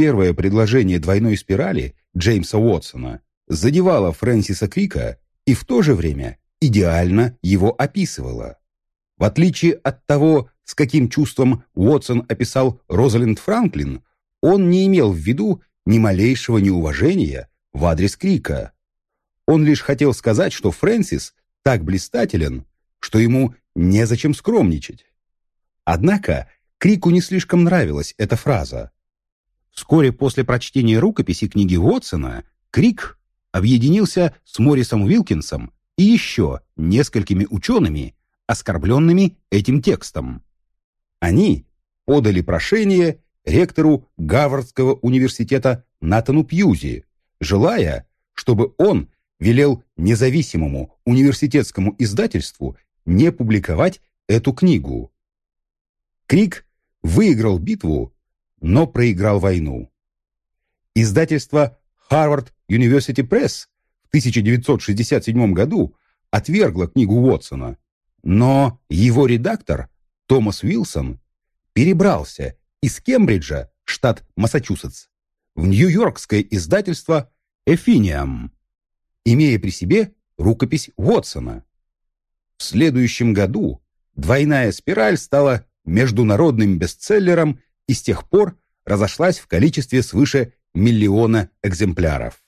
Первое предложение двойной спирали Джеймса Уотсона задевало Фрэнсиса Крика и в то же время идеально его описывало. В отличие от того, с каким чувством Уотсон описал Розалинд Франклин, он не имел в виду ни малейшего неуважения в адрес Крика. Он лишь хотел сказать, что Фрэнсис так блистателен, что ему незачем скромничать. Однако Крику не слишком нравилась эта фраза. Вскоре после прочтения рукописи книги Уотсона Крик объединился с Моррисом Уилкинсом и еще несколькими учеными, оскорбленными этим текстом. Они подали прошение ректору Гарвардского университета Натану Пьюзи, желая, чтобы он велел независимому университетскому издательству не публиковать эту книгу. Крик выиграл битву, но проиграл войну. Издательство Harvard University Press в 1967 году отвергло книгу Уотсона, но его редактор Томас Уилсон перебрался из Кембриджа, штат Массачусетс, в нью-йоркское издательство «Эфиниам», имея при себе рукопись Уотсона. В следующем году «Двойная спираль» стала международным бестселлером и с тех пор разошлась в количестве свыше миллиона экземпляров.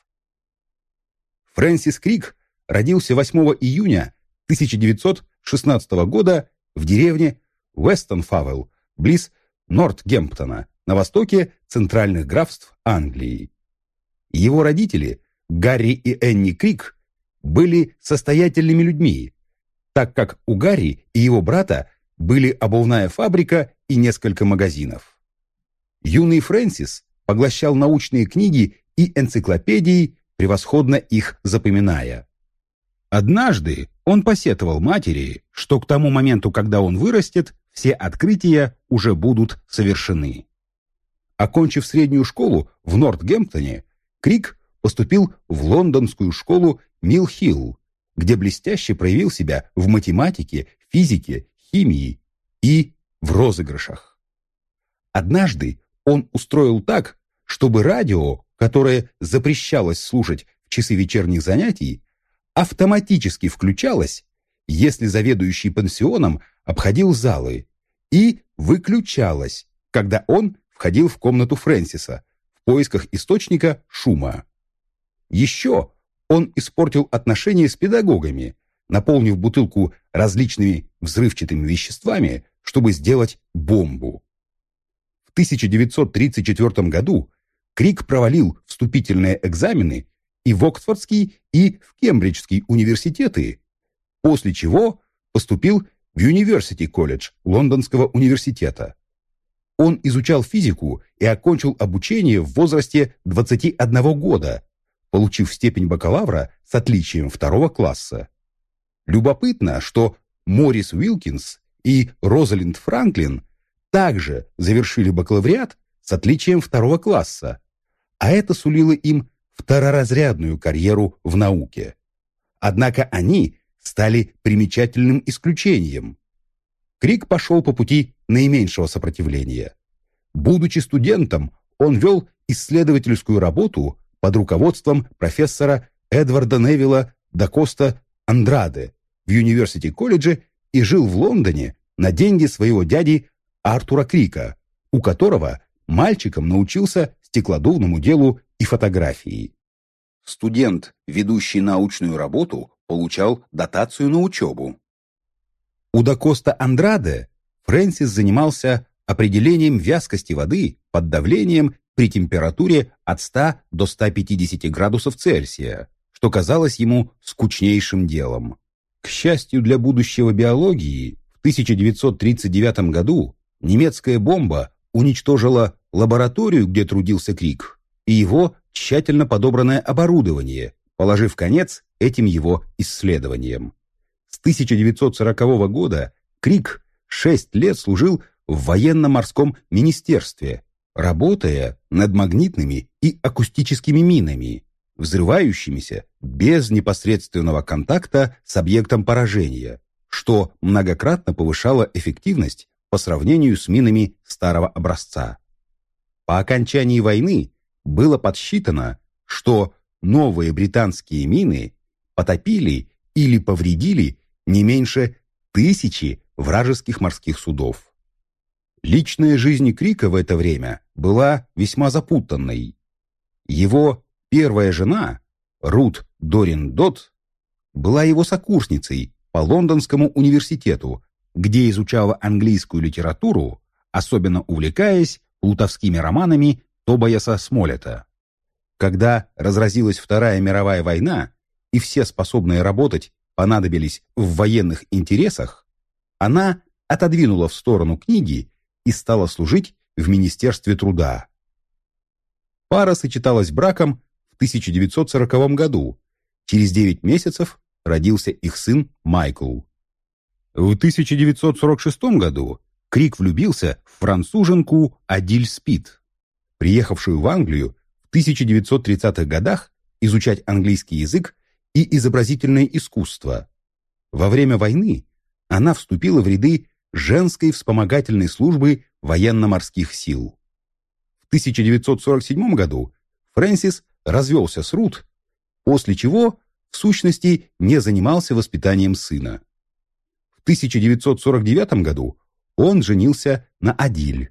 Фрэнсис Крик родился 8 июня 1916 года в деревне Уэстон-Фавелл, близ Нортгемптона, на востоке центральных графств Англии. Его родители, Гарри и Энни Крик, были состоятельными людьми, так как у Гарри и его брата были обувная фабрика и несколько магазинов. Юный Фрэнсис поглощал научные книги и энциклопедии, превосходно их запоминая. Однажды он посетовал матери, что к тому моменту, когда он вырастет, все открытия уже будут совершены. Окончив среднюю школу в Нортгемптоне, Крик поступил в лондонскую школу Милл-Хилл, где блестяще проявил себя в математике, физике, химии и в розыгрышах. Однажды он устроил так, чтобы радио, которое запрещалось слушать в часы вечерних занятий, автоматически включалось, если заведующий пансионом обходил залы, и выключалось, когда он входил в комнату Фрэнсиса в поисках источника шума. Еще он испортил отношения с педагогами, наполнив бутылку различными взрывчатыми веществами, чтобы сделать бомбу. В 1934 году Крик провалил вступительные экзамены и в Оксфордский, и в Кембриджский университеты, после чего поступил в University колледж Лондонского университета. Он изучал физику и окончил обучение в возрасте 21 года, получив степень бакалавра с отличием второго класса. Любопытно, что Морис Уилкинс и Розалинд Франклин также завершили бакалавриат с отличием второго класса, а это сулило им второразрядную карьеру в науке. Однако они стали примечательным исключением. Крик пошел по пути наименьшего сопротивления. Будучи студентом, он вел исследовательскую работу под руководством профессора Эдварда Невилла да Коста Андраде в Юниверсити-колледже и жил в Лондоне на деньги своего дяди Артура Крика, у которого мальчиком научился стеклодувному делу и фотографии. Студент, ведущий научную работу, получал дотацию на учебу. У Дакоста Андраде Фрэнсис занимался определением вязкости воды под давлением при температуре от 100 до 150 градусов Цельсия, что казалось ему скучнейшим делом. К счастью для будущего биологии, в 1939 году немецкая бомба уничтожила лабораторию, где трудился Крик, и его тщательно подобранное оборудование, положив конец этим его исследованиям. С 1940 года Крик шесть лет служил в военно-морском министерстве, работая над магнитными и акустическими минами, взрывающимися без непосредственного контакта с объектом поражения, что многократно повышало эффективность по сравнению с минами старого образца. по окончании войны было подсчитано, что новые британские мины потопили или повредили не меньше тысячи вражеских морских судов. Личная жизнь Крика в это время была весьма запутанной. Его первая жена, Рут Дорин Дот, была его сокурсницей по Лондонскому университету, где изучала английскую литературу, особенно увлекаясь плутовскими романами Тобаяса Смолета. Когда разразилась Вторая мировая война, и все способные работать понадобились в военных интересах, она отодвинула в сторону книги и стала служить в Министерстве труда. Пара сочеталась браком в 1940 году. Через 9 месяцев родился их сын Майкл. В 1946 году Крик влюбился в француженку Адиль Спит, приехавшую в Англию в 1930-х годах изучать английский язык и изобразительное искусство. Во время войны она вступила в ряды женской вспомогательной службы военно-морских сил. В 1947 году Фрэнсис развелся с Рут, после чего, в сущности, не занимался воспитанием сына. В 1949 году он женился на Адиль.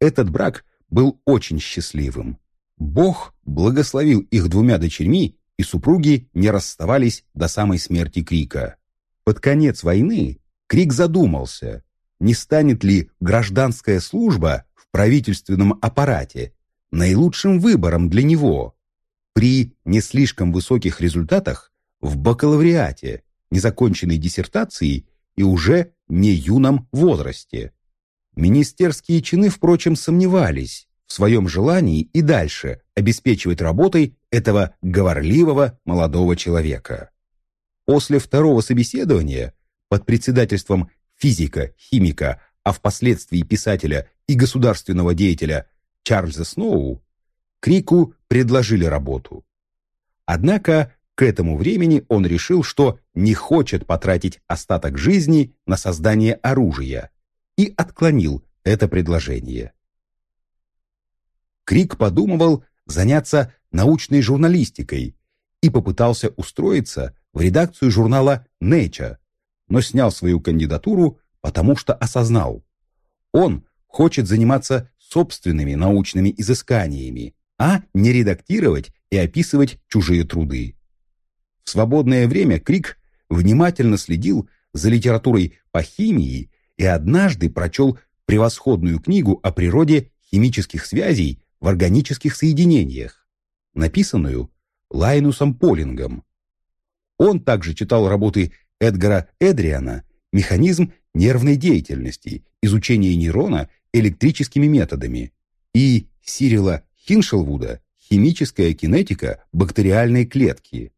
Этот брак был очень счастливым. Бог благословил их двумя дочерьми, и супруги не расставались до самой смерти Крика. Под конец войны Крик задумался, не станет ли гражданская служба в правительственном аппарате наилучшим выбором для него при не слишком высоких результатах в бакалавриате, незаконченной диссертации и уже не юном возрасте. Министерские чины, впрочем, сомневались в своем желании и дальше обеспечивать работой этого говорливого молодого человека. После второго собеседования под председательством физика, химика, а впоследствии писателя и государственного деятеля Чарльза Сноу, Крику предложили работу. Однако к этому времени он решил, что не хочет потратить остаток жизни на создание оружия и отклонил это предложение. Крик подумывал заняться научной журналистикой и попытался устроиться в редакцию журнала Nature, но снял свою кандидатуру, потому что осознал. Он хочет заниматься собственными научными изысканиями, а не редактировать и описывать чужие труды. Свободное время Крик внимательно следил за литературой по химии и однажды прочел превосходную книгу о природе химических связей в органических соединениях, написанную Лайнусом Полингом. Он также читал работы Эдгара Эдриана «Механизм нервной деятельности. Изучение нейрона электрическими методами» и Сирила Хиншелвуда «Химическая кинетика бактериальной клетки».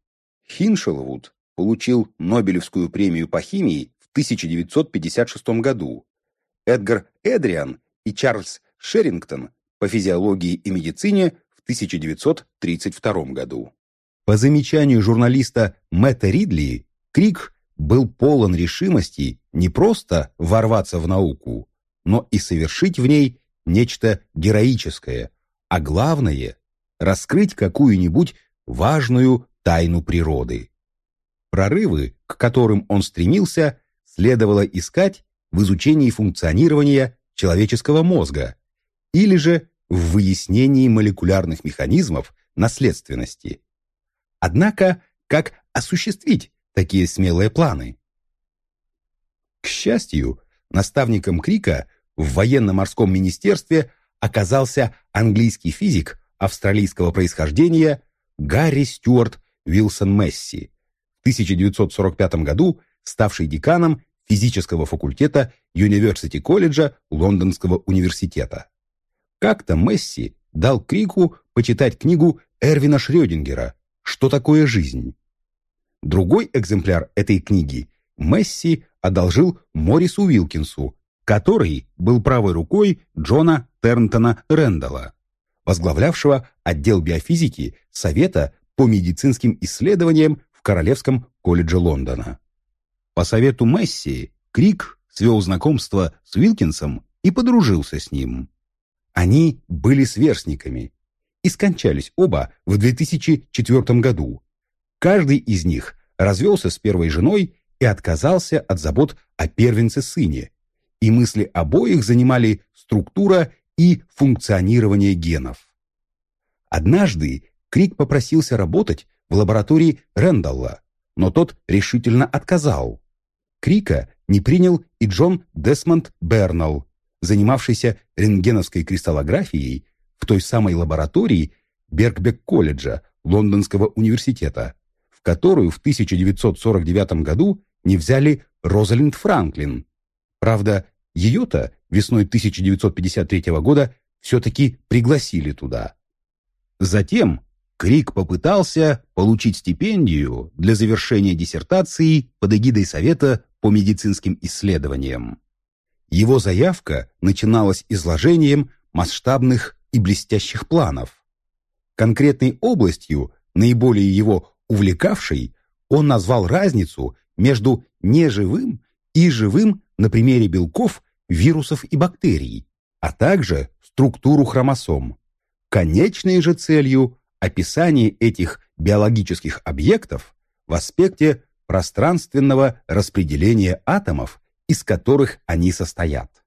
Хиншелвуд получил Нобелевскую премию по химии в 1956 году. Эдгар Эдриан и Чарльз Шерингтон по физиологии и медицине в 1932 году. По замечанию журналиста Мэтта Ридли, Крик был полон решимости не просто ворваться в науку, но и совершить в ней нечто героическое, а главное – раскрыть какую-нибудь важную тайну природы. Прорывы, к которым он стремился, следовало искать в изучении функционирования человеческого мозга или же в выяснении молекулярных механизмов наследственности. Однако, как осуществить такие смелые планы? К счастью, наставником Крика в военно-морском министерстве оказался английский физик австралийского происхождения Гарри Стюарт Вилсон Месси, в 1945 году ставший деканом физического факультета Юниверсити колледжа Лондонского университета. Как-то Месси дал Крику почитать книгу Эрвина Шрёдингера «Что такое жизнь?». Другой экземпляр этой книги Месси одолжил Морису Уилкинсу, который был правой рукой Джона Тернтона Рэндалла, возглавлявшего отдел биофизики Совета по медицинским исследованиям в Королевском колледже Лондона. По совету Месси Крик свел знакомство с Уилкинсом и подружился с ним. Они были сверстниками и скончались оба в 2004 году. Каждый из них развелся с первой женой и отказался от забот о первенце-сыне, и мысли обоих занимали структура и функционирование генов. Однажды Крик попросился работать в лаборатории Рэндалла, но тот решительно отказал. Крика не принял и Джон Десмонд Бернелл, занимавшийся рентгеновской кристаллографией в той самой лаборатории Бергбек-колледжа Лондонского университета, в которую в 1949 году не взяли Розалинд Франклин. Правда, ее-то весной 1953 года все-таки пригласили туда. Затем Крик попытался получить стипендию для завершения диссертации под эгидой Совета по медицинским исследованиям. Его заявка начиналась изложением масштабных и блестящих планов. Конкретной областью, наиболее его увлекавшей, он назвал разницу между неживым и живым на примере белков, вирусов и бактерий, а также структуру хромосом. Конечной же целью описание этих биологических объектов в аспекте пространственного распределения атомов, из которых они состоят.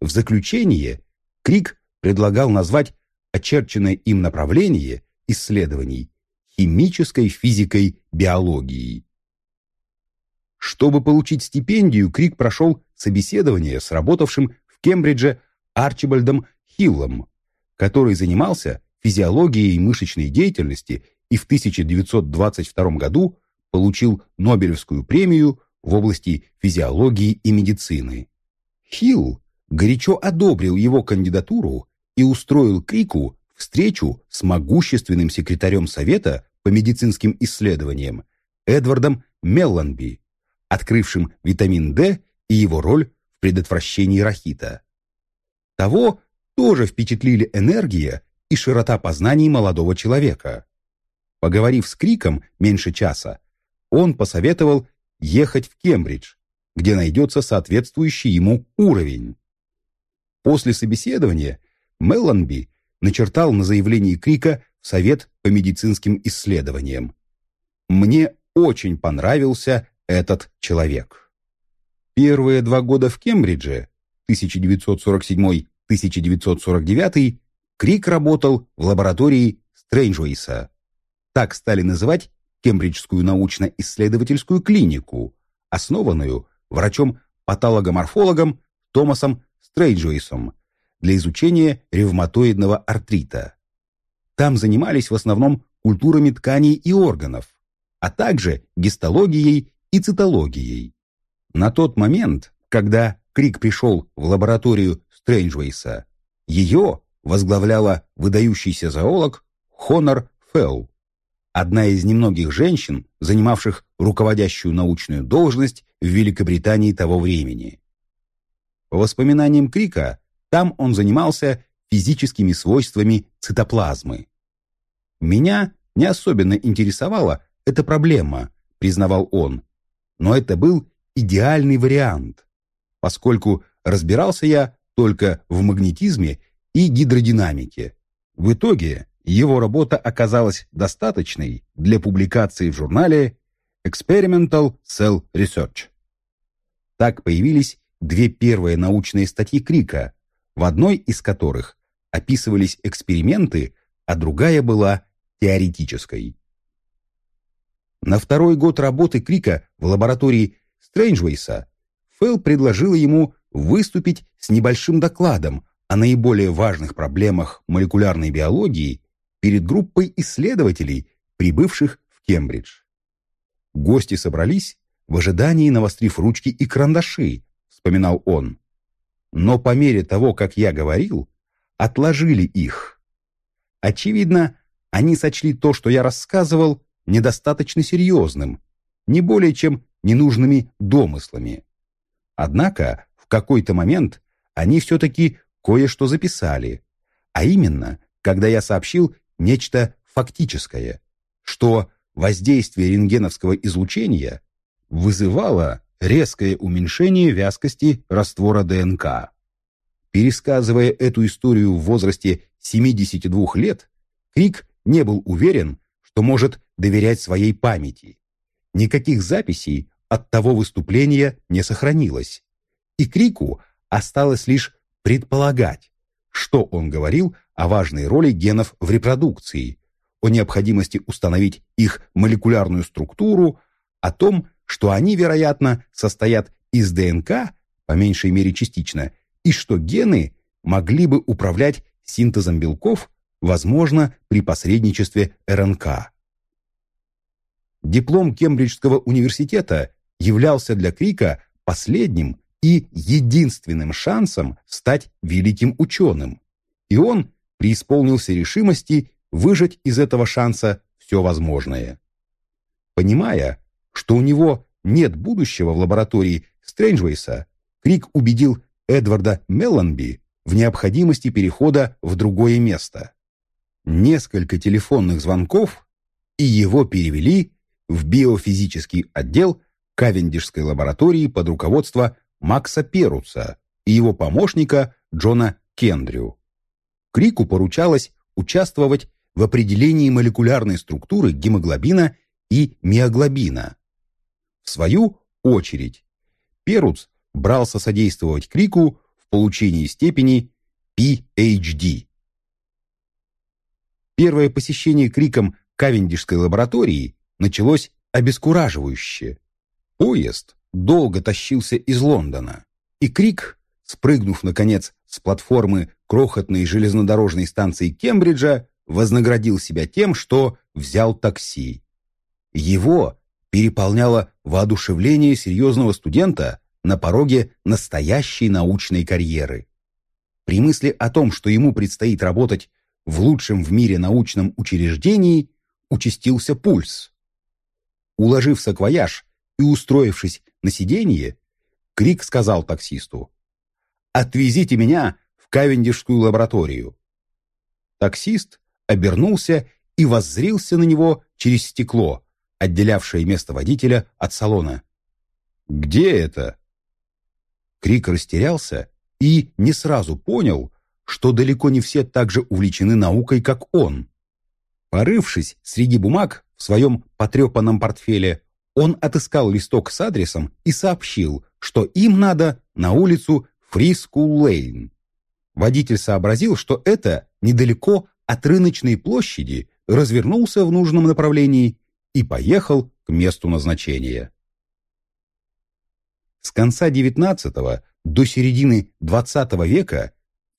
В заключение Крик предлагал назвать очерченное им направление исследований химической физикой биологией. Чтобы получить стипендию, Крик прошел собеседование с работавшим в Кембридже Арчибальдом Хиллом, который занимался физиологией мышечной деятельности и в 1922 году получил Нобелевскую премию в области физиологии и медицины. Хилл горячо одобрил его кандидатуру и устроил Крику встречу с могущественным секретарем Совета по медицинским исследованиям Эдвардом Мелланби, открывшим витамин D и его роль в предотвращении рахита. Того тоже впечатлили энергия и широта познаний молодого человека. Поговорив с Криком меньше часа, он посоветовал ехать в Кембридж, где найдется соответствующий ему уровень. После собеседования Мелланби начертал на заявлении Крика Совет по медицинским исследованиям. Мне очень понравился этот человек. Первые два года в Кембридже, 1947-1949, Крик работал в лаборатории Стрэнджуэйса. Так стали называть Кембриджскую научно-исследовательскую клинику, основанную врачом-патологоморфологом Томасом Стрейджуэйсом для изучения ревматоидного артрита. Там занимались в основном культурами тканей и органов, а также гистологией и цитологией. На тот момент, когда Крик пришел в лабораторию Стрэнджвейса, ее возглавляла выдающийся зоолог Хонор Фелл, одна из немногих женщин, занимавших руководящую научную должность в Великобритании того времени. По воспоминаниям Крика, там он занимался физическими свойствами цитоплазмы. «Меня не особенно интересовала эта проблема», признавал он, но это был идеальный вариант, поскольку разбирался я только в магнетизме и гидродинамике. В итоге его работа оказалась достаточной для публикации в журнале Experimental Cell Research. Так появились две первые научные статьи Крика, в одной из которых описывались эксперименты, а другая была теоретической. На второй год работы Крика в лаборатории Стрэнджвейса Фелл предложила ему выступить с небольшим докладом о наиболее важных проблемах молекулярной биологии перед группой исследователей, прибывших в Кембридж. Гости собрались в ожидании, навострив ручки и карандаши, вспоминал он. Но по мере того, как я говорил, отложили их. Очевидно, они сочли то, что я рассказывал, недостаточно серьезным, не более чем ненужными домыслами. Однако в какой-то момент они все-таки кое-что записали, а именно, когда я сообщил нечто фактическое, что воздействие рентгеновского излучения вызывало резкое уменьшение вязкости раствора ДНК. Пересказывая эту историю в возрасте 72 лет, Крик не был уверен, что может доверять своей памяти. Никаких записей от того выступления не сохранилось. И Крику осталось лишь предполагать, что он говорил о важной роли генов в репродукции, о необходимости установить их молекулярную структуру, о том, что они, вероятно, состоят из ДНК, по меньшей мере частично, и что гены могли бы управлять синтезом белков, возможно, при посредничестве РНК. Диплом Кембриджского университета являлся для Крика последним и единственным шансом стать великим ученым, и он преисполнился решимости выжать из этого шанса все возможное. Понимая, что у него нет будущего в лаборатории Стрэнджвейса, Крик убедил Эдварда Мелланби в необходимости перехода в другое место. Несколько телефонных звонков, и его перевели в биофизический отдел Кавендишской лаборатории под руководством Макса Перуца и его помощника Джона Кендрю. Крику поручалось участвовать в определении молекулярной структуры гемоглобина и миоглобина. В свою очередь, Перуц брался содействовать Крику в получении степени PhD. Первое посещение Криком Кавендишской лаборатории началось обескураживающе. Поезд долго тащился из Лондона, и Крик, спрыгнув, наконец, с платформы крохотной железнодорожной станции Кембриджа, вознаградил себя тем, что взял такси. Его переполняло воодушевление серьезного студента на пороге настоящей научной карьеры. При мысли о том, что ему предстоит работать в лучшем в мире научном учреждении, участился пульс. Уложив саквояж и устроившись на сиденье, Крик сказал таксисту «Отвезите меня в Кавендишскую лабораторию». Таксист обернулся и воззрился на него через стекло, отделявшее место водителя от салона. «Где это?» Крик растерялся и не сразу понял, что далеко не все так же увлечены наукой, как он. Порывшись среди бумаг в своем потрепанном портфеле, он отыскал листок с адресом и сообщил, что им надо на улицу Фриску-Лейн. Водитель сообразил, что это недалеко от рыночной площади, развернулся в нужном направлении и поехал к месту назначения. С конца XIX до середины XX века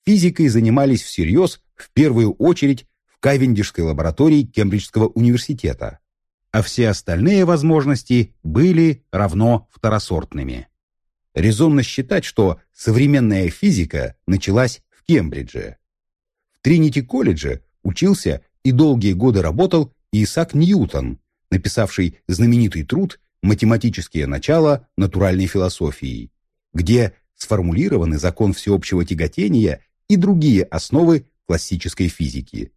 физикой занимались всерьез в первую очередь в Кавендишской лаборатории Кембриджского университета, а все остальные возможности были равно второсортными. Резонно считать, что современная физика началась в Кембридже. В Тринити-колледже учился и долгие годы работал Исаак Ньютон, написавший знаменитый труд «Математические начала натуральной философии», где сформулированы закон всеобщего тяготения и другие основы классической физики.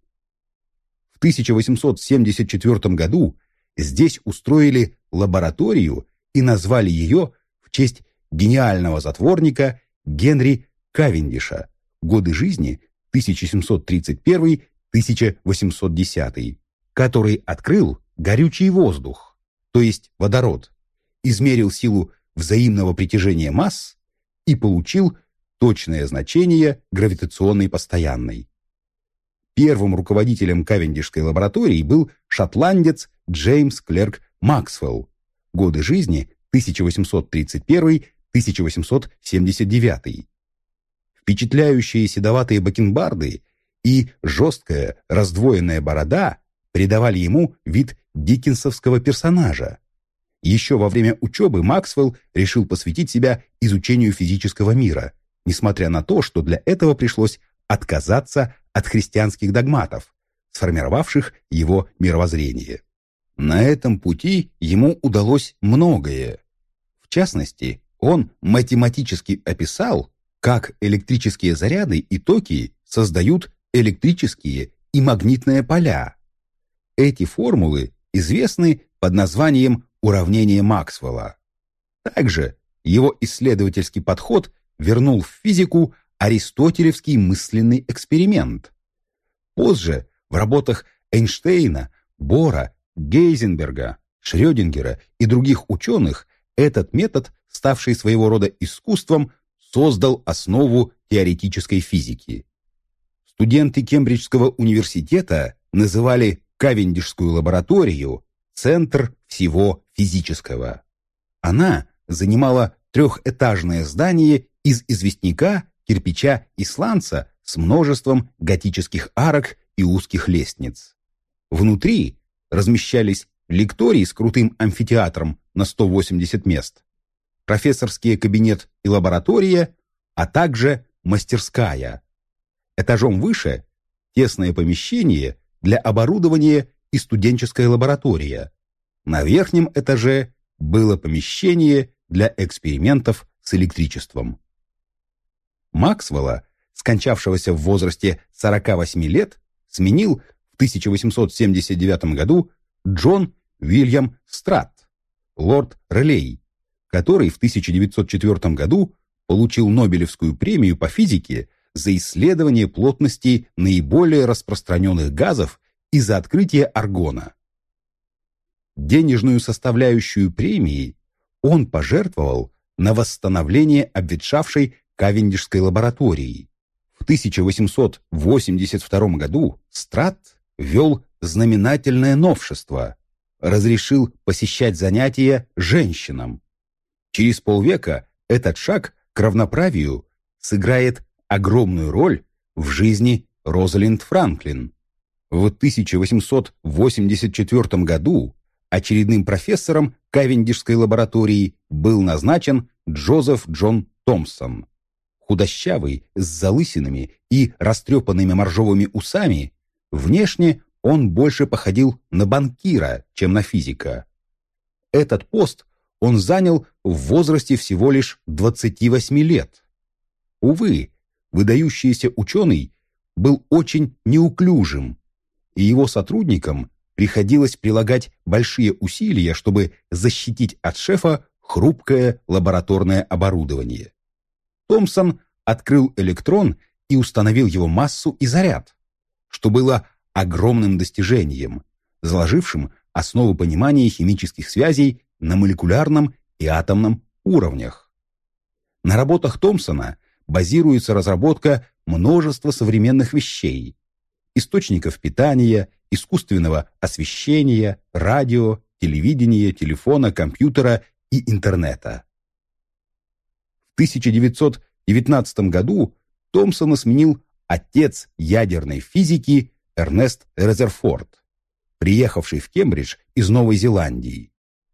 В 1874 году здесь устроили лабораторию и назвали ее в честь гениального затворника Генри Кавендиша, годы жизни 1731-1810, который открыл горючий воздух, то есть водород, измерил силу взаимного притяжения масс и получил точное значение гравитационной постоянной. Первым руководителем Кавендишской лаборатории был шотландец Джеймс Клерк Максвелл, годы жизни 1831-1879. Впечатляющие седоватые бакенбарды и жесткая раздвоенная борода придавали ему вид диккенсовского персонажа. Еще во время учебы Максвелл решил посвятить себя изучению физического мира, несмотря на то, что для этого пришлось отказаться от христианских догматов, сформировавших его мировоззрение. На этом пути ему удалось многое. В частности, он математически описал, как электрические заряды и токи создают электрические и магнитные поля. Эти формулы известны под названием уравнение Максвелла. Также его исследовательский подход вернул в физику аристотелевский мысленный эксперимент. Позже в работах Эйнштейна, Бора, Гейзенберга, Шрёдингера и других ученых этот метод, ставший своего рода искусством, создал основу теоретической физики. Студенты Кембриджского университета называли Кавендишскую лабораторию «Центр всего физического». Она занимала трехэтажное здание из известняка, кирпича и сланца с множеством готических арок и узких лестниц. Внутри размещались лектории с крутым амфитеатром на 180 мест, профессорский кабинет и лаборатория, а также мастерская. Этажом выше – тесное помещение для оборудования и студенческая лаборатория. На верхнем этаже было помещение для экспериментов с электричеством. Максвелла, скончавшегося в возрасте 48 лет, сменил 1879 году Джон Вильям Страт, лорд Релей, который в 1904 году получил Нобелевскую премию по физике за исследование плотности наиболее распространенных газов и за открытие аргона. Денежную составляющую премии он пожертвовал на восстановление обветшавшей Кавендишской лаборатории. В 1882 году Страт ввел знаменательное новшество – разрешил посещать занятия женщинам. Через полвека этот шаг к равноправию сыграет огромную роль в жизни Розалинд Франклин. В 1884 году очередным профессором Кавендишской лаборатории был назначен Джозеф Джон Томпсон. Худощавый, с залысинами и растрепанными моржовыми усами, внешне он больше походил на банкира, чем на физика. Этот пост он занял в возрасте всего лишь 28 лет. Увы, выдающийся ученый был очень неуклюжим, и его сотрудникам приходилось прилагать большие усилия, чтобы защитить от шефа хрупкое лабораторное оборудование. Томпсон открыл электрон и установил его массу и заряд, что было огромным достижением, заложившим основу понимания химических связей на молекулярном и атомном уровнях. На работах Томпсона базируется разработка множества современных вещей, источников питания, искусственного освещения, радио, телевидения, телефона, компьютера и интернета. В 1919 году Томпсона сменил отец ядерной физики Эрнест Резерфорд, приехавший в Кембридж из Новой Зеландии.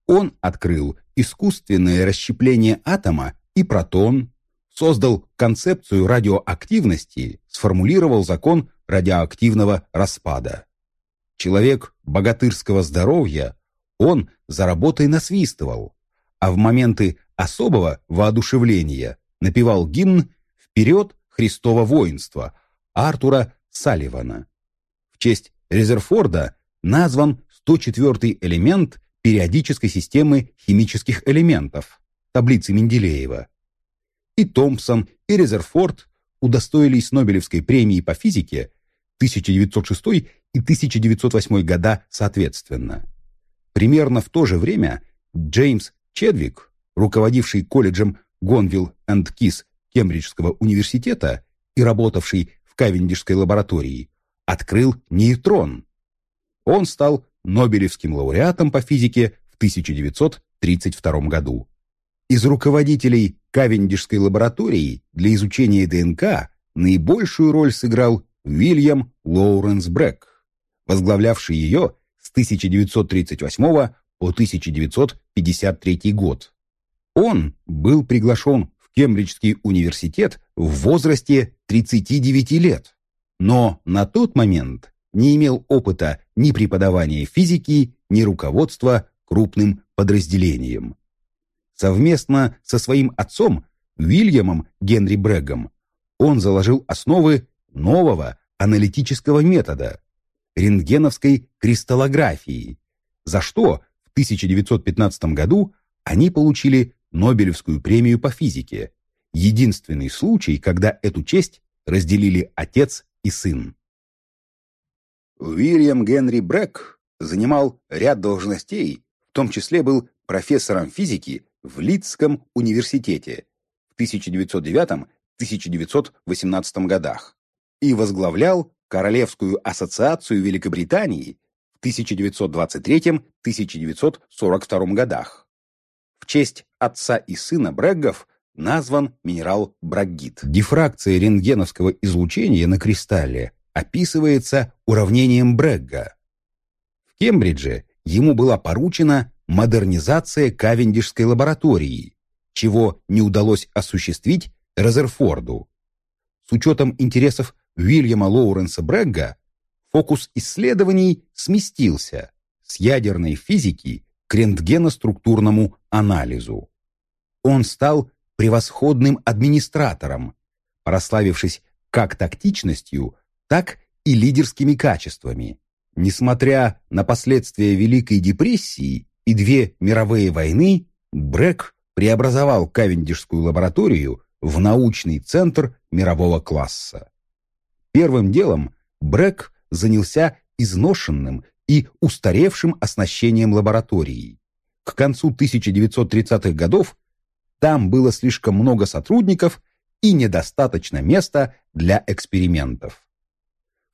Он открыл искусственное расщепление атома и протон, создал концепцию радиоактивности, сформулировал закон радиоактивного распада. Человек богатырского здоровья, он за работой насвистывал, а в моменты особого воодушевления напевал гимн «Вперед Христово воинство» Артура Салливана честь Резерфорда назван 104-й элемент периодической системы химических элементов, таблицы Менделеева. И Томпсон, и Резерфорд удостоились Нобелевской премии по физике 1906 и 1908 года соответственно. Примерно в то же время Джеймс Чедвик, руководивший колледжем Гонвилл энд Кис Кембриджского университета и работавший в Кавендишской лаборатории, открыл нейтрон. Он стал Нобелевским лауреатом по физике в 1932 году. Из руководителей Кавендишской лаборатории для изучения ДНК наибольшую роль сыграл Уильям Лоуренс Брэк, возглавлявший ее с 1938 по 1953 год. Он был приглашен в Кембриджский университет в возрасте 39 лет но на тот момент не имел опыта ни преподавания физики, ни руководства крупным подразделением. Совместно со своим отцом Уильямом Генри Брэгом он заложил основы нового аналитического метода – рентгеновской кристаллографии, за что в 1915 году они получили Нобелевскую премию по физике единственный случай, когда эту честь разделили отец и сын. Уильям Генри Брэк занимал ряд должностей, в том числе был профессором физики в Лидском университете в 1909-1918 годах и возглавлял Королевскую ассоциацию Великобритании в 1923-1942 годах. В честь отца и сына Брэггов назван минерал браггит. Дифракция рентгеновского излучения на кристалле описывается уравнением Брэгга. В Кембридже ему была поручена модернизация Кавендишской лаборатории, чего не удалось осуществить Резерфорду. С учетом интересов Уильяма Лоуренса Брэгга фокус исследований сместился с ядерной физики к рентгеноструктурному анализу. Он стал превосходным администратором, прославившись как тактичностью, так и лидерскими качествами. Несмотря на последствия Великой депрессии и две мировые войны, Брэк преобразовал Кавендишскую лабораторию в научный центр мирового класса. Первым делом Брэк занялся изношенным и устаревшим оснащением лаборатории. К концу 1930-х годов там было слишком много сотрудников и недостаточно места для экспериментов.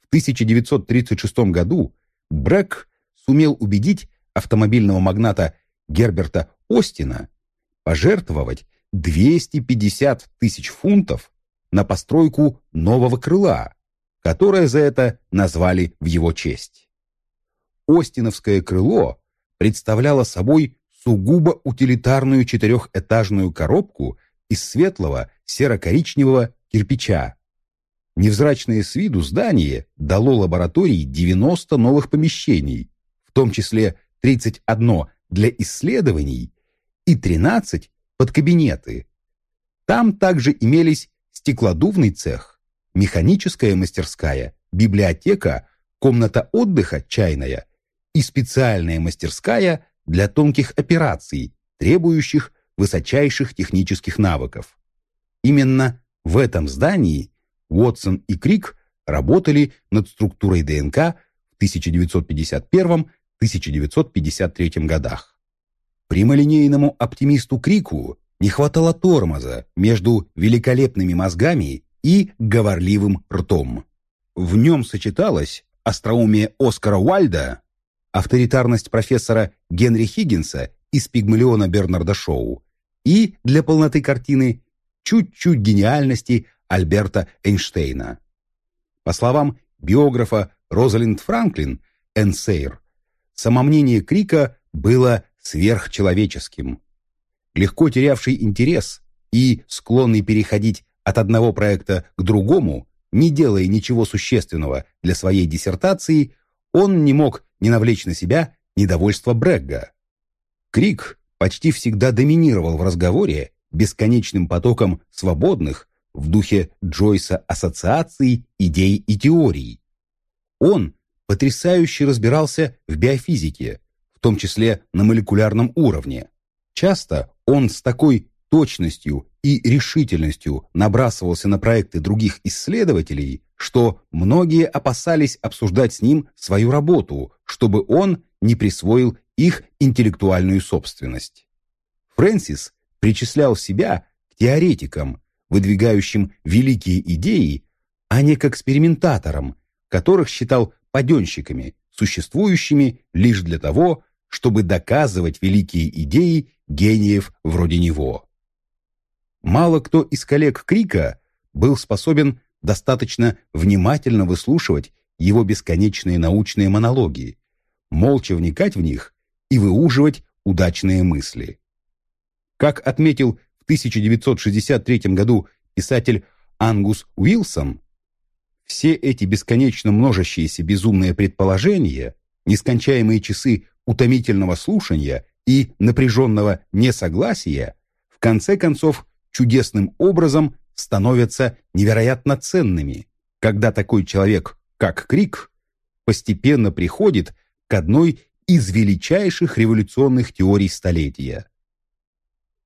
В 1936 году Брэк сумел убедить автомобильного магната Герберта Остина пожертвовать 250 тысяч фунтов на постройку нового крыла, которое за это назвали в его честь. Остиновское крыло представляло собой сугубо утилитарную четырехэтажную коробку из светлого серо-коричневого кирпича. Невзрачное с виду здание дало лаборатории 90 новых помещений, в том числе 31 для исследований и 13 под кабинеты. Там также имелись стеклодувный цех, механическая мастерская, библиотека, комната отдыха чайная и специальная мастерская для тонких операций, требующих высочайших технических навыков. Именно в этом здании Уотсон и Крик работали над структурой ДНК в 1951-1953 годах. Прямолинейному оптимисту Крику не хватало тормоза между великолепными мозгами и говорливым ртом. В нем сочеталось остроумие Оскара Уальда авторитарность профессора Генри Хиггинса из «Пигмалиона» Бернарда Шоу и, для полноты картины, чуть-чуть гениальности Альберта Эйнштейна. По словам биографа Розалинд Франклин, Энсейр, самомнение Крика было сверхчеловеческим. Легко терявший интерес и склонный переходить от одного проекта к другому, не делая ничего существенного для своей диссертации, он не мог не навлечь на себя недовольство Брэгга. Крик почти всегда доминировал в разговоре бесконечным потоком свободных в духе Джойса ассоциаций, идей и теорий. Он потрясающе разбирался в биофизике, в том числе на молекулярном уровне. Часто он с такой точностью и решительностью набрасывался на проекты других исследователей, что многие опасались обсуждать с ним свою работу, чтобы он не присвоил их интеллектуальную собственность. Фрэнсис причислял себя к теоретикам, выдвигающим великие идеи, а не к экспериментаторам, которых считал паденщиками, существующими лишь для того, чтобы доказывать великие идеи гениев вроде него. Мало кто из коллег Крика был способен достаточно внимательно выслушивать его бесконечные научные монологи, молча вникать в них и выуживать удачные мысли. Как отметил в 1963 году писатель Ангус Уилсон, все эти бесконечно множащиеся безумные предположения, нескончаемые часы утомительного слушания и напряженного несогласия в конце концов чудесным образом становятся невероятно ценными, когда такой человек, как Крик, постепенно приходит к одной из величайших революционных теорий столетия.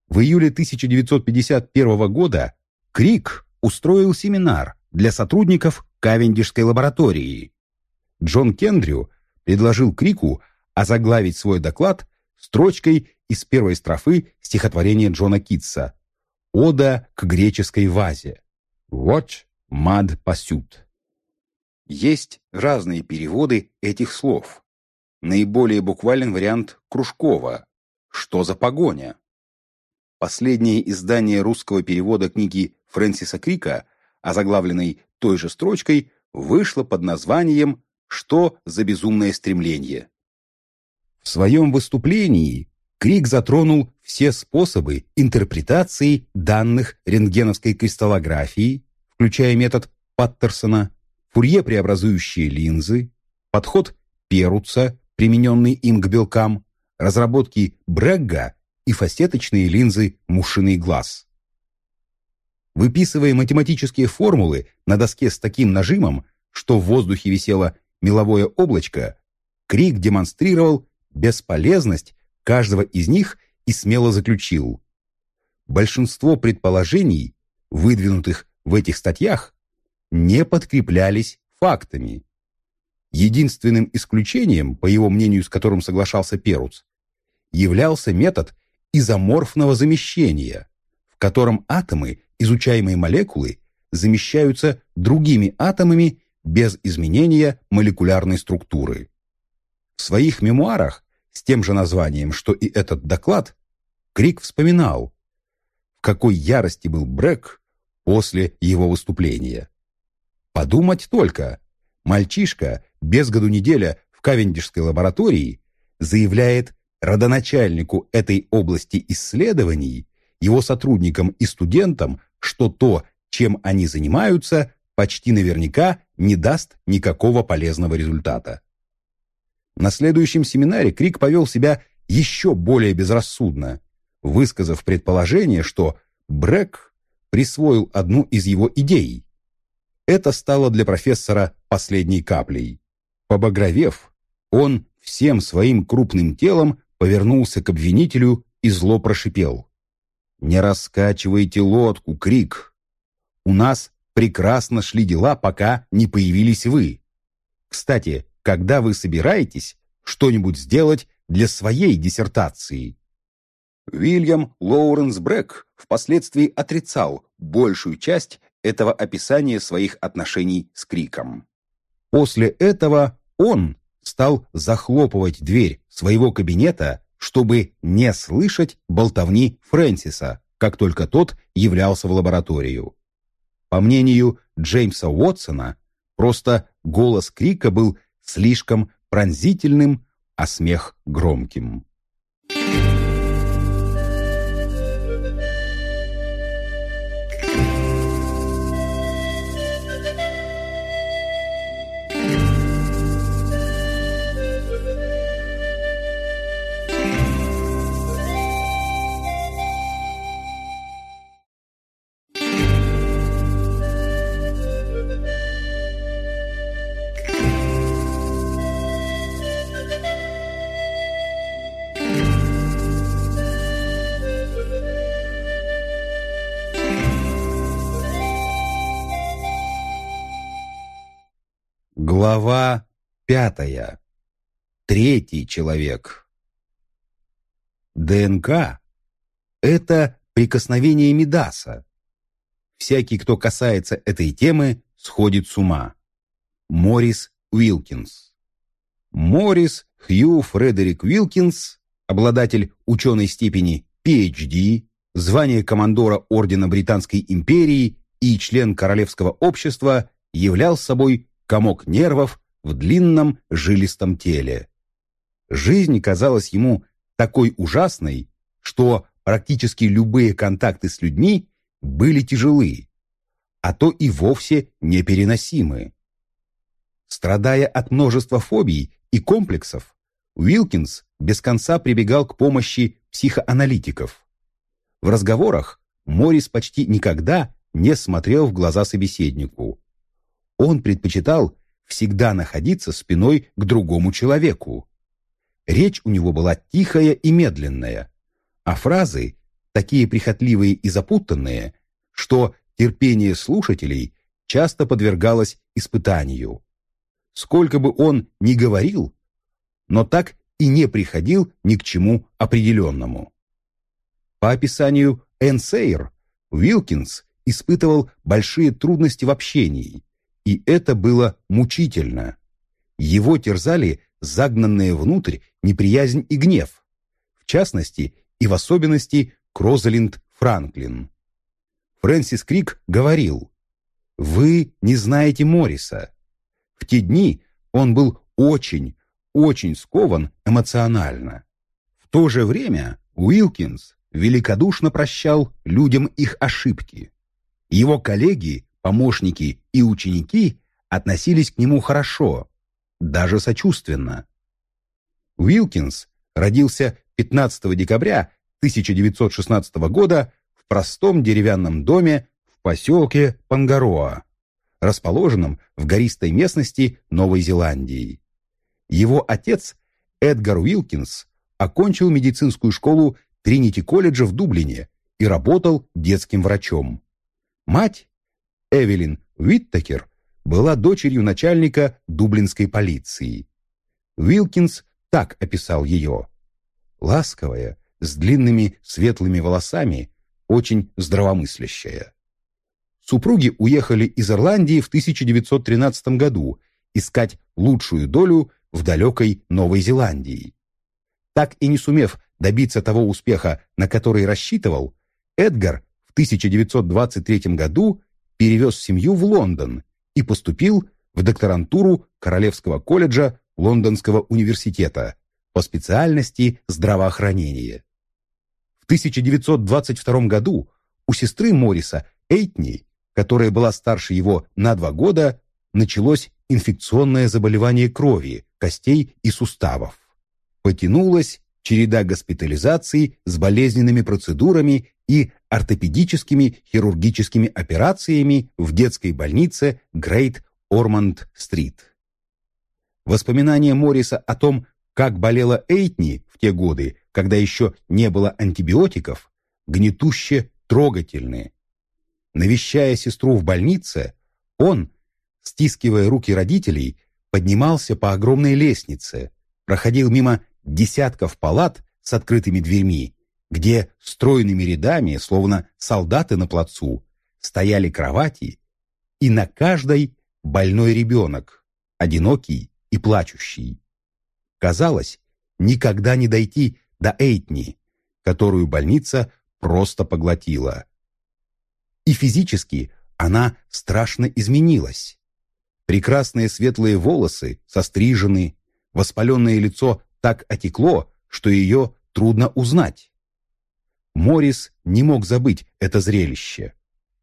В июле 1951 года Крик устроил семинар для сотрудников Кавендишской лаборатории. Джон Кендрю предложил Крику озаглавить свой доклад строчкой из первой строфы стихотворения Джона Китса «Ода к греческой вазе» «Watch Mad Pursuit». Есть разные переводы этих слов. Наиболее буквален вариант Кружкова «Что за погоня?». Последнее издание русского перевода книги Фрэнсиса Крика, озаглавленной той же строчкой, вышло под названием «Что за безумное стремление?». В своем выступлении Крик затронул все способы интерпретации данных рентгеновской кристаллографии, включая метод Паттерсона, фурье-преобразующие линзы, подход Перуца, примененный им к белкам, разработки Брегга и фасеточные линзы мушиный глаз. Выписывая математические формулы на доске с таким нажимом, что в воздухе висело меловое облачко, Крик демонстрировал бесполезность каждого из них и смело заключил. Большинство предположений, выдвинутых в этих статьях, не подкреплялись фактами. Единственным исключением, по его мнению, с которым соглашался Перуц, являлся метод изоморфного замещения, в котором атомы изучаемой молекулы замещаются другими атомами без изменения молекулярной структуры. В своих мемуарах с тем же названием, что и этот доклад, Крик вспоминал, в какой ярости был Брэк после его выступления. Подумать только, мальчишка без году неделя в Кавендишской лаборатории заявляет родоначальнику этой области исследований, его сотрудникам и студентам, что то, чем они занимаются, почти наверняка не даст никакого полезного результата. На следующем семинаре Крик повел себя еще более безрассудно, высказав предположение, что Брэк присвоил одну из его идей. Это стало для профессора последней каплей. Побагровев, он всем своим крупным телом повернулся к обвинителю и зло прошипел. «Не раскачивайте лодку, Крик! У нас прекрасно шли дела, пока не появились вы. Кстати, когда вы собираетесь что-нибудь сделать для своей диссертации. Уильям Лоуренс Брэк впоследствии отрицал большую часть этого описания своих отношений с Криком. После этого он стал захлопывать дверь своего кабинета, чтобы не слышать болтовни Фрэнсиса, как только тот являлся в лабораторию. По мнению Джеймса Уотсона, просто голос Крика был слишком пронзительным, а смех громким. Глава пятая. Третий человек. ДНК – это прикосновение Мидаса. Всякий, кто касается этой темы, сходит с ума. Морис Уилкинс. Морис Хью Фредерик Уилкинс, обладатель ученой степени PhD, звание командора Ордена Британской империи и член Королевского общества, являл собой комок нервов в длинном жилистом теле. Жизнь казалась ему такой ужасной, что практически любые контакты с людьми были тяжелы, а то и вовсе непереносимы. Страдая от множества фобий и комплексов, Уилкинс без конца прибегал к помощи психоаналитиков. В разговорах Морис почти никогда не смотрел в глаза собеседнику. Он предпочитал всегда находиться спиной к другому человеку. Речь у него была тихая и медленная, а фразы такие прихотливые и запутанные, что терпение слушателей часто подвергалось испытанию. Сколько бы он ни говорил, но так и не приходил ни к чему определенному. По описанию Энн Сейер, Уилкинс испытывал большие трудности в общении, и это было мучительно. Его терзали загнанные внутрь неприязнь и гнев, в частности и в особенности к Франклин. Фрэнсис Крик говорил, «Вы не знаете Морриса. В те дни он был очень, очень скован эмоционально. В то же время Уилкинс великодушно прощал людям их ошибки. Его коллеги, помощники и ученики относились к нему хорошо, даже сочувственно. Уилкинс родился 15 декабря 1916 года в простом деревянном доме в поселке Пангароа, расположенном в гористой местности Новой Зеландии. Его отец, Эдгар Уилкинс, окончил медицинскую школу Тринити-колледжа в Дублине и работал детским врачом. Мать, Эвелин Уиттекер, была дочерью начальника дублинской полиции. Уилкинс так описал ее. Ласковая, с длинными светлыми волосами, очень здравомыслящая. Супруги уехали из Ирландии в 1913 году искать лучшую долю в далекой Новой Зеландии. Так и не сумев добиться того успеха, на который рассчитывал, Эдгар в 1923 году перевез семью в Лондон и поступил в докторантуру Королевского колледжа Лондонского университета по специальности здравоохранение. В 1922 году у сестры Морриса Эйтни, которая была старше его на два года, началось инфекционное заболевание крови, костей и суставов. Потянулась череда госпитализаций с болезненными процедурами и ортопедическими хирургическими операциями в детской больнице Грейт Ормонд-стрит. Воспоминания Морриса о том, как болела Эйтни в те годы, когда еще не было антибиотиков, гнетуще трогательны. Навещая сестру в больнице, он, стискивая руки родителей, поднимался по огромной лестнице, проходил мимо десятков палат с открытыми дверьми, где стройными рядами, словно солдаты на плацу, стояли кровати, и на каждой больной ребенок, одинокий и плачущий. Казалось, никогда не дойти до Эйтни, которую больница просто поглотила. И физически она страшно изменилась. Прекрасные светлые волосы сострижены, воспаленное лицо так отекло, что ее трудно узнать. Морис не мог забыть это зрелище.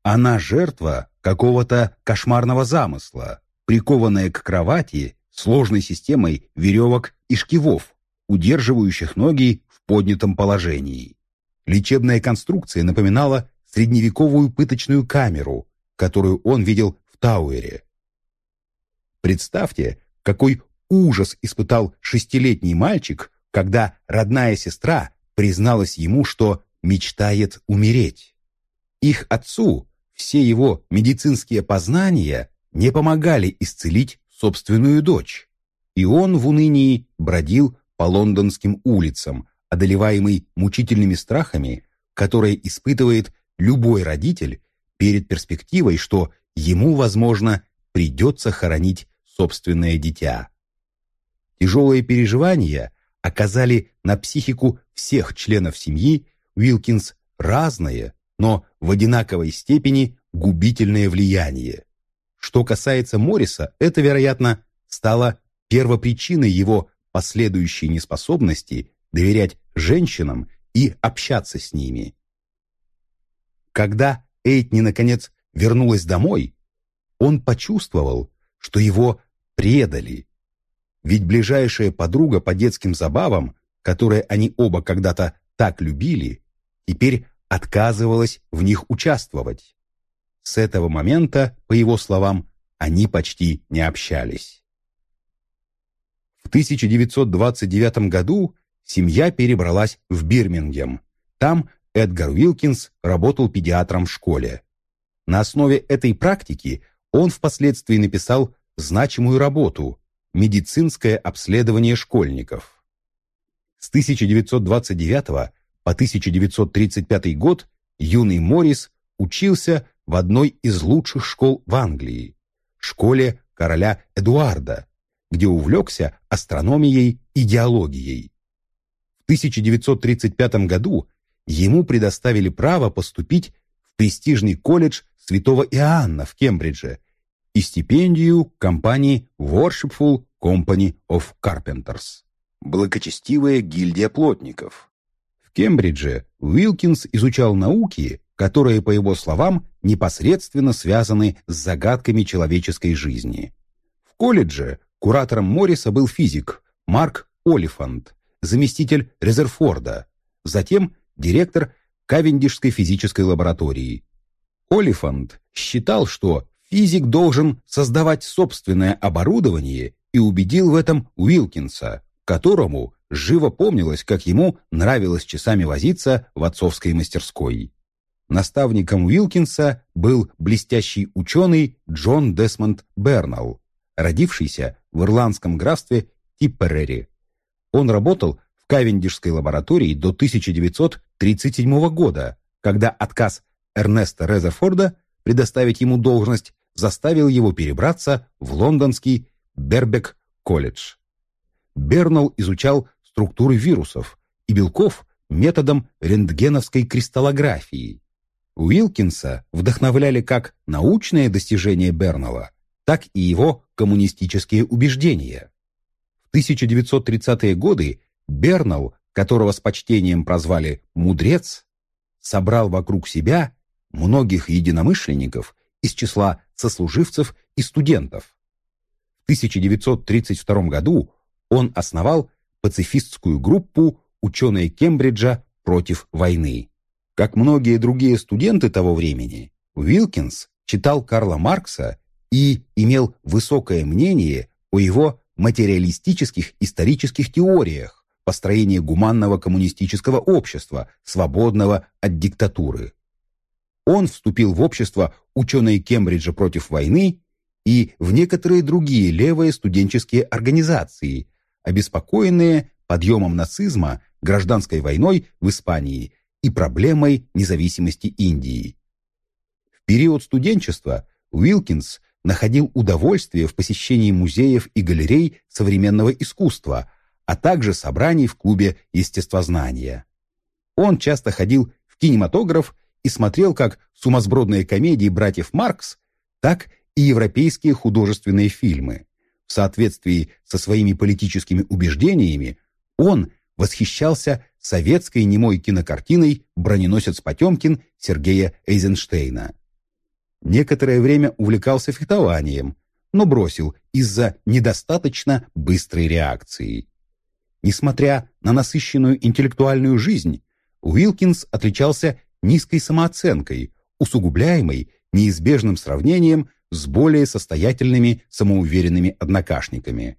Она жертва какого-то кошмарного замысла, прикованная к кровати сложной системой веревок и шкивов, удерживающих ноги в поднятом положении. Лечебная конструкция напоминала средневековую пыточную камеру, которую он видел в Тауэре. Представьте, какой ужас испытал шестилетний мальчик, когда родная сестра призналась ему, что мечтает умереть. Их отцу все его медицинские познания не помогали исцелить собственную дочь, и он в унынии бродил по лондонским улицам, одолеваемый мучительными страхами, которые испытывает любой родитель перед перспективой, что ему, возможно, придется хоронить собственное дитя. Тяжелые переживания оказали на психику всех членов семьи Уилкинс разное, но в одинаковой степени губительное влияние. Что касается Морриса, это, вероятно, стало первопричиной его последующей неспособности доверять женщинам и общаться с ними. Когда Эйтни, наконец, вернулась домой, он почувствовал, что его предали, ведь ближайшая подруга по детским забавам, которые они оба когда-то так любили, теперь отказывалась в них участвовать. С этого момента, по его словам, они почти не общались. В 1929 году семья перебралась в Бирмингем. Там Эдгар Уилкинс работал педиатром в школе. На основе этой практики он впоследствии написал значимую работу «Медицинское обследование школьников». С 1929 по 1935 год юный Моррис учился в одной из лучших школ в Англии, школе короля Эдуарда, где увлекся астрономией и геологией. В 1935 году ему предоставили право поступить в престижный колледж Святого Иоанна в Кембридже и стипендию компании Worshipful Company of Carpenters, благочестивая гильдия плотников. В Кембридже Уилкинс изучал науки, которые, по его словам, непосредственно связаны с загадками человеческой жизни. В колледже куратором Морриса был физик Марк Олифант, заместитель Резерфорда, затем директор Кавендишской физической лаборатории. Олифант считал, что физик должен создавать собственное оборудование и убедил в этом Уилкинса, которому живо помнилось, как ему нравилось часами возиться в отцовской мастерской. Наставником Уилкинса был блестящий ученый Джон Десмонд Бернал, родившийся в ирландском графстве Типперери. Он работал в Кавендишской лаборатории до 1937 года, когда отказ Эрнеста Резерфорда предоставить ему должность заставил его перебраться в лондонский Бербек-колледж. Бернал изучал структуры вирусов и белков методом рентгеновской кристаллографии. Уилкинса вдохновляли как научные достижения Бернала, так и его коммунистические убеждения. В 1930-е годы Бернал, которого с почтением прозвали «мудрец», собрал вокруг себя многих единомышленников из числа сослуживцев и студентов. В 1932 году он основал пацифистскую группу «Ученые Кембриджа против войны». Как многие другие студенты того времени, Уилкинс читал Карла Маркса и имел высокое мнение о его материалистических исторических теориях построения гуманного коммунистического общества, свободного от диктатуры. Он вступил в общество ученые Кембриджа против войны и в некоторые другие левые студенческие организации, обеспокоенные подъемом нацизма, гражданской войной в Испании и проблемой независимости Индии. В период студенчества Уилкинс находил удовольствие в посещении музеев и галерей современного искусства, а также собраний в клубе естествознания. Он часто ходил в кинематограф и смотрел как сумасбродные комедии братьев Маркс, так и европейские художественные фильмы. В соответствии со своими политическими убеждениями он восхищался советской немой кинокартиной «Броненосец Потемкин» Сергея Эйзенштейна. Некоторое время увлекался фехтованием, но бросил из-за недостаточно быстрой реакции. Несмотря на насыщенную интеллектуальную жизнь, Уилкинс отличался низкой самооценкой, усугубляемой неизбежным сравнением с более состоятельными самоуверенными однокашниками.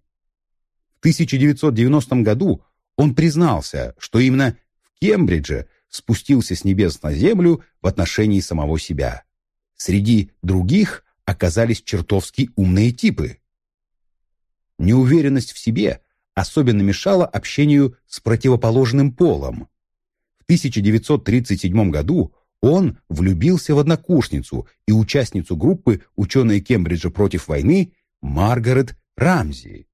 В 1990 году он признался, что именно в Кембридже спустился с небес на землю в отношении самого себя. Среди других оказались чертовски умные типы. Неуверенность в себе особенно мешала общению с противоположным полом. В 1937 году он влюбился в однокурсницу и участницу группы «Ученые Кембриджа против войны» Маргарет Рамзи.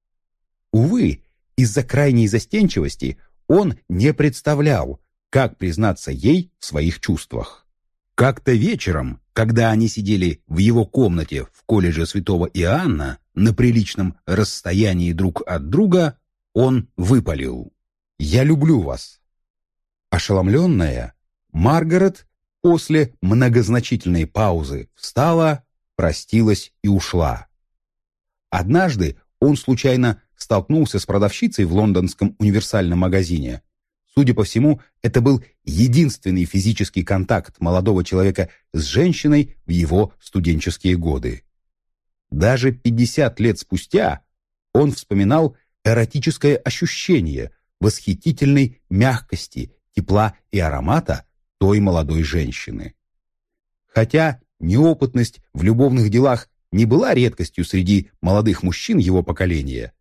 Увы, из-за крайней застенчивости он не представлял, как признаться ей в своих чувствах. Как-то вечером, когда они сидели в его комнате в колледже Святого Иоанна на приличном расстоянии друг от друга, он выпалил «Я люблю вас». Ошеломленная, Маргарет после многозначительной паузы встала, простилась и ушла. Однажды он случайно столкнулся с продавщицей в лондонском универсальном магазине. Судя по всему, это был единственный физический контакт молодого человека с женщиной в его студенческие годы. Даже 50 лет спустя он вспоминал эротическое ощущение восхитительной мягкости, тепла и аромата той молодой женщины. Хотя неопытность в любовных делах не была редкостью среди молодых мужчин его поколения.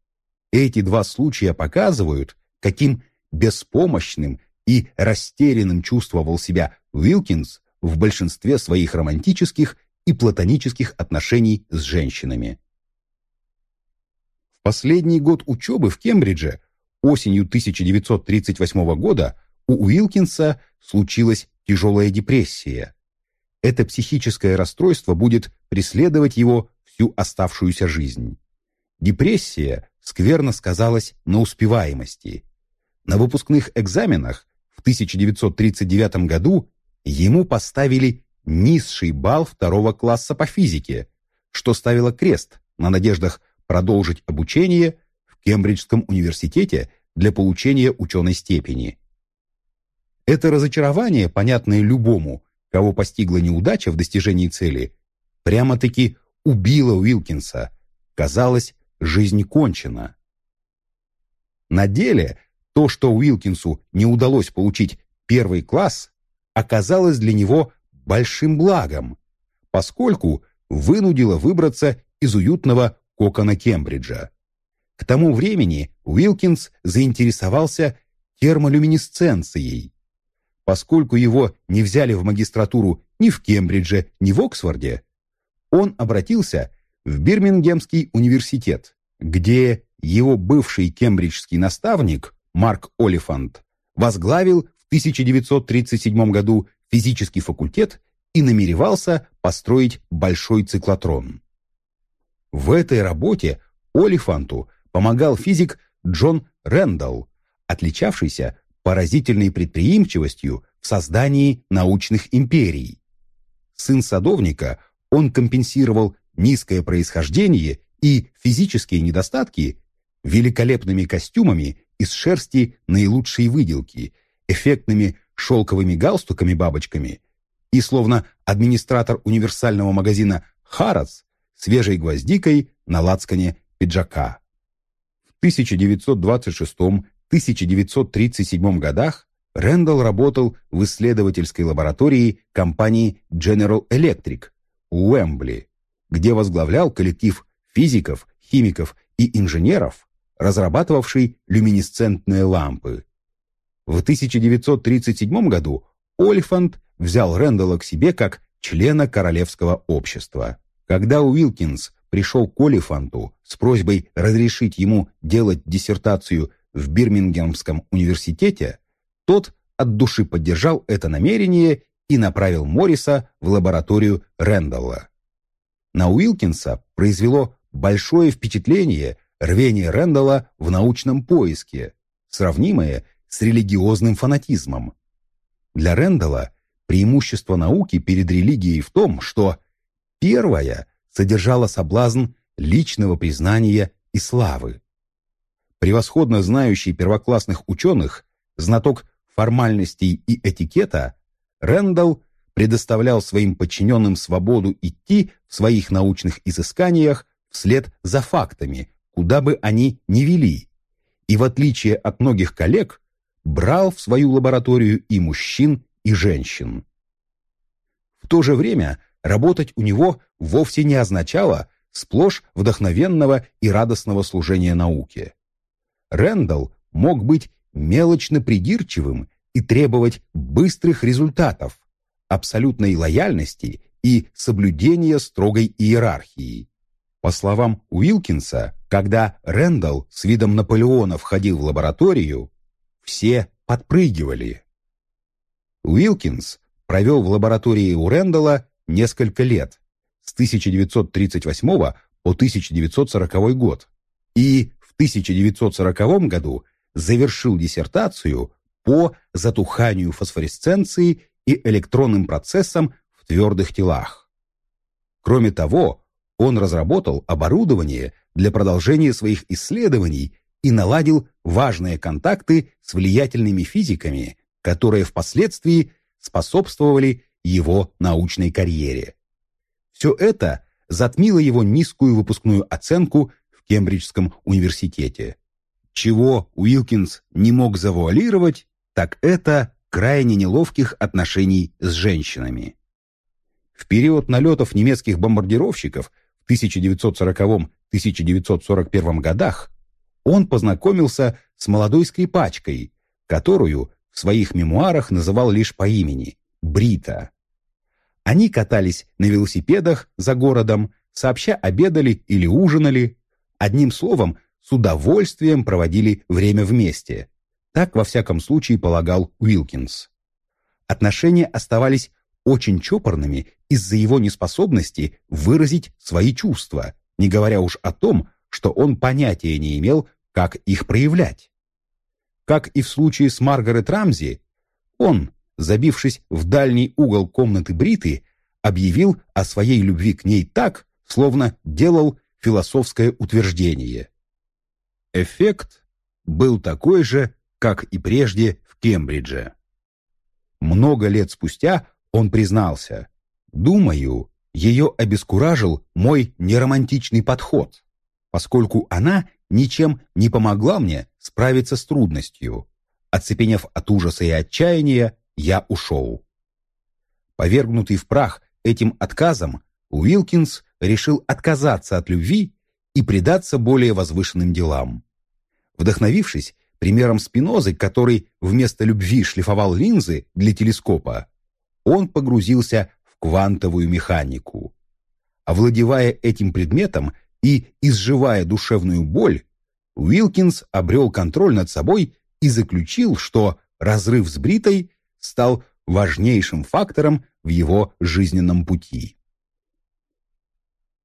Эти два случая показывают, каким беспомощным и растерянным чувствовал себя Уилкинс в большинстве своих романтических и платонических отношений с женщинами. В последний год учебы в Кембридже, осенью 1938 года, у Уилкинса случилась тяжелая депрессия. Это психическое расстройство будет преследовать его всю оставшуюся жизнь. Депрессия скверно сказалась на успеваемости. На выпускных экзаменах в 1939 году ему поставили низший балл второго класса по физике, что ставило крест на надеждах продолжить обучение в Кембриджском университете для получения ученой степени. Это разочарование, понятное любому, кого постигла неудача в достижении цели, прямо-таки убило Уилкинса. Казалось, жизнь кончена. На деле то, что Уилкинсу не удалось получить первый класс, оказалось для него большим благом, поскольку вынудило выбраться из уютного кокона Кембриджа. К тому времени Уилкинс заинтересовался термолюминесценцией. Поскольку его не взяли в магистратуру ни в Кембридже, ни в Оксфорде, он обратился в Бирмингемский университет, где его бывший кембриджский наставник Марк Олифант возглавил в 1937 году физический факультет и намеревался построить большой циклотрон. В этой работе Олифанту помогал физик Джон Рэндалл, отличавшийся поразительной предприимчивостью в создании научных империй. Сын садовника, он компенсировал низкое происхождение и физические недостатки великолепными костюмами из шерсти наилучшей выделки, эффектными шелковыми галстуками-бабочками и, словно администратор универсального магазина «Харац», свежей гвоздикой на лацкане пиджака. В 1926-1937 годах Рэндалл работал в исследовательской лаборатории компании General Electric Уэмбли, где возглавлял коллектив физиков, химиков и инженеров, разрабатывавший люминесцентные лампы. В 1937 году Олифант взял Рэндалла к себе как члена Королевского общества. Когда Уилкинс пришел к Олифанту с просьбой разрешить ему делать диссертацию в Бирмингемском университете, тот от души поддержал это намерение и направил Морриса в лабораторию Рэндалла. На Уилкинса произвело большое впечатление рвение Рэндалла в научном поиске, сравнимое с религиозным фанатизмом. Для Рэндалла преимущество науки перед религией в том, что первая содержала соблазн личного признания и славы. Превосходно знающий первоклассных ученых, знаток формальностей и этикета, Рэндалл предоставлял своим подчиненным свободу идти в своих научных изысканиях вслед за фактами, куда бы они ни вели, и в отличие от многих коллег, брал в свою лабораторию и мужчин, и женщин. В то же время работать у него вовсе не означало сплошь вдохновенного и радостного служения науке. Рэндалл мог быть мелочно придирчивым и требовать быстрых результатов, абсолютной лояльности и соблюдения строгой иерархии. По словам Уилкинса, когда Рэндалл с видом Наполеона входил в лабораторию, все подпрыгивали. Уилкинс провел в лаборатории у Рэндалла несколько лет, с 1938 по 1940 год, и 1940 году завершил диссертацию по затуханию фосфоресценции и электронным процессам в твердых телах. Кроме того, он разработал оборудование для продолжения своих исследований и наладил важные контакты с влиятельными физиками, которые впоследствии способствовали его научной карьере. Все это затмило его низкую выпускную оценку Кембриджском университете. Чего Уилкинс не мог завуалировать, так это крайне неловких отношений с женщинами. В период налетов немецких бомбардировщиков в 1940-1941 годах он познакомился с молодой скрипачкой, которую в своих мемуарах называл лишь по имени – Брита. Они катались на велосипедах за городом, сообща обедали или ужинали, одним словом, с удовольствием проводили время вместе. Так, во всяком случае, полагал Уилкинс. Отношения оставались очень чопорными из-за его неспособности выразить свои чувства, не говоря уж о том, что он понятия не имел, как их проявлять. Как и в случае с Маргарет Рамзи, он, забившись в дальний угол комнаты Бриты, объявил о своей любви к ней так, словно делал философское утверждение. Эффект был такой же, как и прежде в Кембридже. Много лет спустя он признался, «Думаю, ее обескуражил мой неромантичный подход, поскольку она ничем не помогла мне справиться с трудностью. Оцепенев от ужаса и отчаяния, я ушел». Повергнутый в прах этим отказом, Уилкинс решил отказаться от любви и предаться более возвышенным делам. Вдохновившись примером Спинозы, который вместо любви шлифовал линзы для телескопа, он погрузился в квантовую механику. Овладевая этим предметом и изживая душевную боль, Уилкинс обрел контроль над собой и заключил, что разрыв с Бритой стал важнейшим фактором в его жизненном пути.